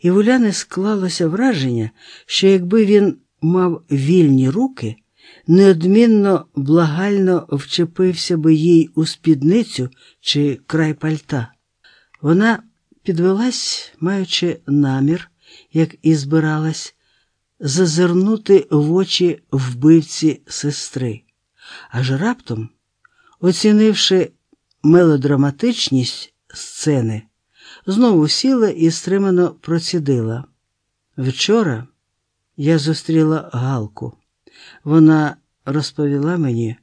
І в Уляни склалося враження, що якби він мав вільні руки, неодмінно благально вчепився би їй у спідницю чи край пальта. Вона підвелась, маючи намір, як і збиралась, зазирнути в очі вбивці сестри, аж раптом, оцінивши мелодраматичність сцени, знову сіла і стримано процідила. Вчора я зустріла Галку. Вона розповіла мені,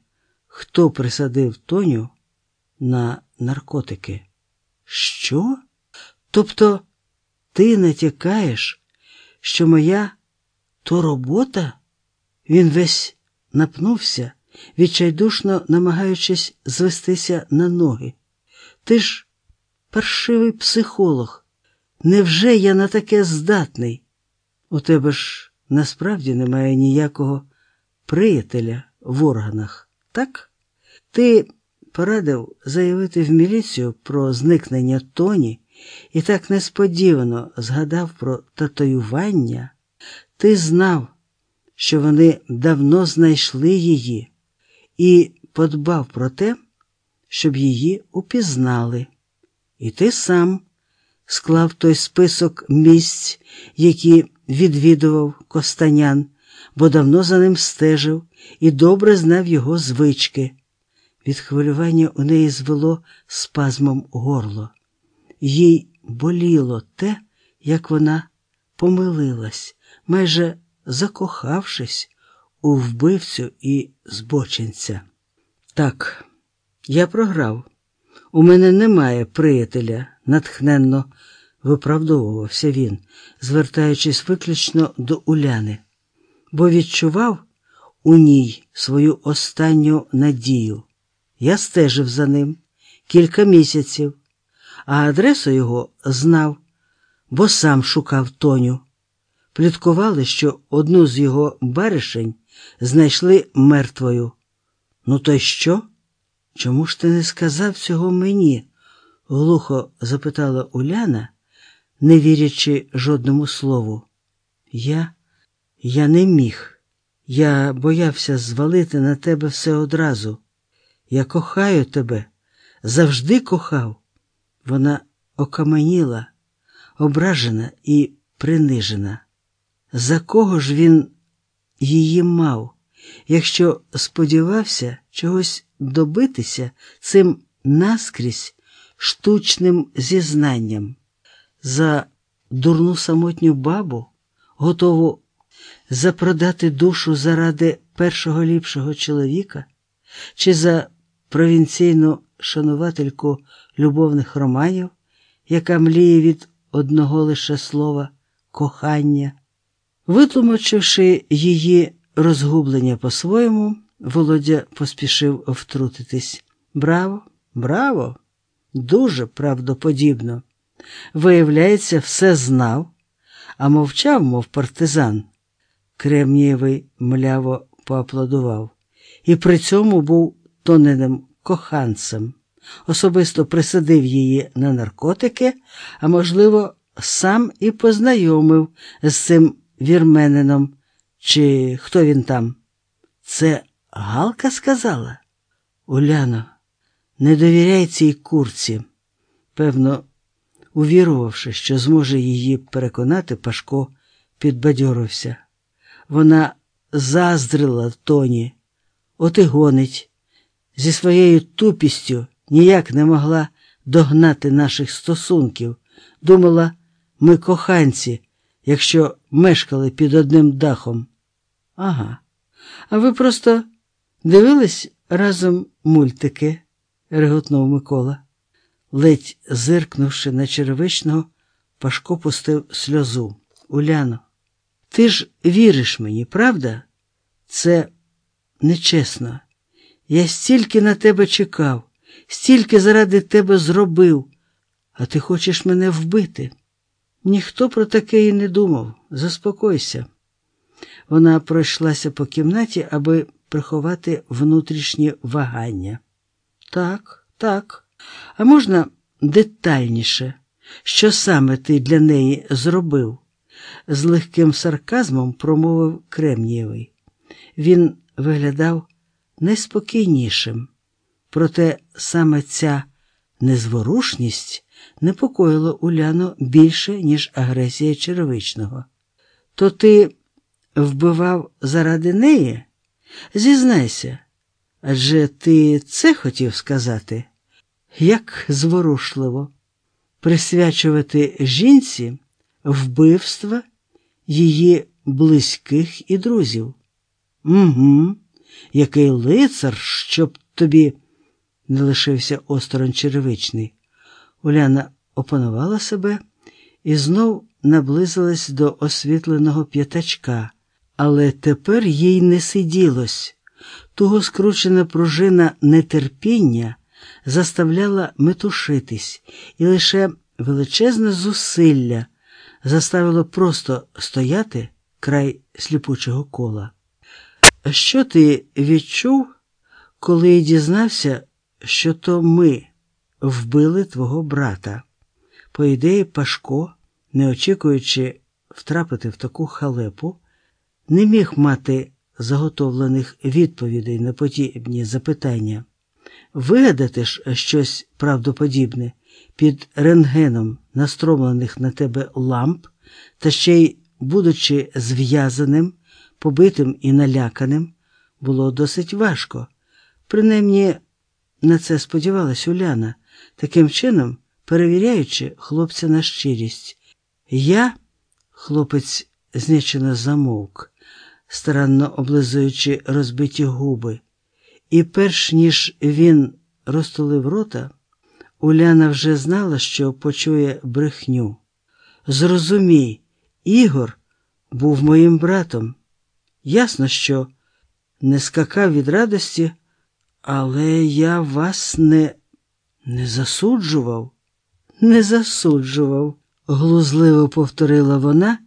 хто присадив Тоню на наркотики. Що? Тобто ти натякаєш, що моя то робота? Він весь напнувся, відчайдушно намагаючись звестися на ноги. Ти ж паршивий психолог. Невже я на таке здатний? У тебе ж насправді немає ніякого приятеля в органах, так? Ти порадив заявити в міліцію про зникнення Тоні і так несподівано згадав про татуювання. Ти знав, що вони давно знайшли її, і подбав про те, щоб її упізнали. І ти сам склав той список місць, які відвідував Костанян, бо давно за ним стежив і добре знав його звички. Від хвилювання у неї звело спазмом горло. Їй боліло те, як вона помилилась, майже закохавшись у вбивцю і збочинця. Так, я програв. У мене немає приятеля, натхненно виправдовувався він, звертаючись виключно до Уляни, бо відчував у ній свою останню надію. Я стежив за ним кілька місяців, а адресу його знав, бо сам шукав Тоню. Пліткували, що одну з його баришень знайшли мертвою. Ну, то й що? Чому ж ти не сказав цього мені? глухо запитала Уляна, не вірячи жодному слову. Я Я не міг. Я боявся звалити на тебе все одразу. Я кохаю тебе, завжди кохав. Вона окаменіла, ображена і принижена. За кого ж він її мав, якщо сподівався чогось добитися цим наскрізь штучним зізнанням? За дурну самотню бабу, готову запродати душу заради першого ліпшого чоловіка, чи за провінційну шанувательку любовних романів, яка мліє від одного лише слова кохання. Витлумачивши її розгублення по-своєму, Володя поспішив втрутитись. Браво, браво! Дуже правдоподібно. Виявляється, все знав, а мовчав, мов партизан. Кремнієвий мляво поаплодував, і при цьому був тоненим коханцем. Особисто присадив її на наркотики, а можливо, сам і познайомив з цим вірменином, чи хто він там. Це Галка сказала? Уляно, не довіряй цій курці. Певно, увірувавши, що зможе її переконати, Пашко підбадьорився. Вона заздрила Тоні, от і гонить. Зі своєю тупістю ніяк не могла догнати наших стосунків. Думала, ми коханці, якщо мешкали під одним дахом. Ага. А ви просто дивились разом мультики? реготнув Микола. Ледь зиркнувши на черевичного, Пашко пустив сльозу. Уляно, ти ж віриш мені, правда? Це нечесно. Я стільки на тебе чекав, стільки заради тебе зробив, а ти хочеш мене вбити. Ніхто про таке і не думав. Заспокойся. Вона пройшлася по кімнаті, аби приховати внутрішнє вагання. Так, так, а можна детальніше, Що саме ти для неї зробив? з легким сарказмом промовив Кремнієвий. Він виглядав найспокійнішим, проте саме ця незворушність непокоїла Уляну більше, ніж агресія черевичного. То ти вбивав заради неї? Зізнайся, адже ти це хотів сказати? Як зворушливо присвячувати жінці вбивства її близьких і друзів. Угу, який лицар, щоб тобі не лишився осторонь черевичний. Уляна опанувала себе і знов наблизилась до освітленого п'ятачка, але тепер їй не сиділось. Туго скручена пружина нетерпіння заставляла метушитись, і лише величезне зусилля заставило просто стояти край сліпучого кола. Що ти відчув, коли дізнався, що то ми вбили твого брата? По ідеї, Пашко, не очікуючи втрапити в таку халепу, не міг мати заготовлених відповідей на подібні запитання. Вигадати ж щось правдоподібне під рентгеном настромлених на тебе ламп, та ще й, будучи зв'язаним, побитим і наляканим, було досить важко. Принаймні, на це сподівалась Уляна, таким чином перевіряючи хлопця на щирість. Я, хлопець знічено замовк, старанно облизуючи розбиті губи, і перш ніж він розтулив рота, Уляна вже знала, що почує брехню. Зрозумій, Ігор був моїм братом. Ясно, що не скакав від радості, але я вас не, не засуджував, не засуджував, глузливо повторила вона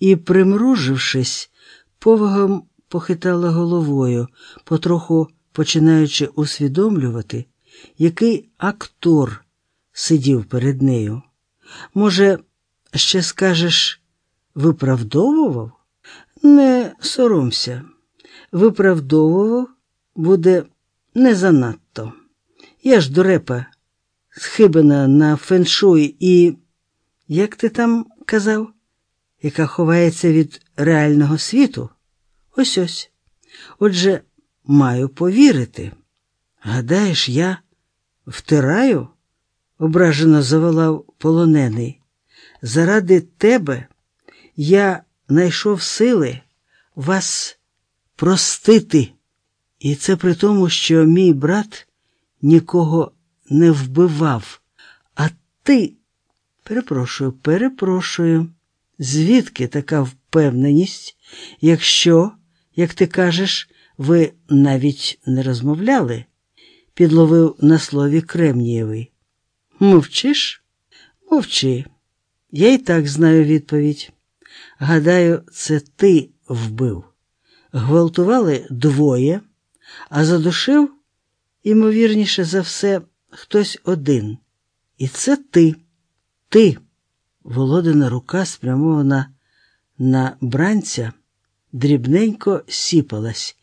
і, примружившись, повагом похитала головою, потроху починаючи усвідомлювати який актор сидів перед нею. Може, ще скажеш, виправдовував? Не соромся, виправдовував буде не занадто. Я ж дурепа, схибена на феншуй і, як ти там казав, яка ховається від реального світу? Ось ось. Отже, маю повірити. Гадаєш, я Втираю? ображено заволав полонений. Заради тебе я знайшов сили вас простити. І це при тому, що мій брат нікого не вбивав, а ти, перепрошую, перепрошую, звідки така впевненість, якщо, як ти кажеш, ви навіть не розмовляли? підловив на слові Кремнієвий. Мовчиш? Мовчи. Я й так знаю відповідь. Гадаю, це ти вбив. Гвалтували двоє, а задушив, імовірніше за все, хтось один. І це ти, ти. Володина рука спрямована на бранця, дрібненько сіпалась,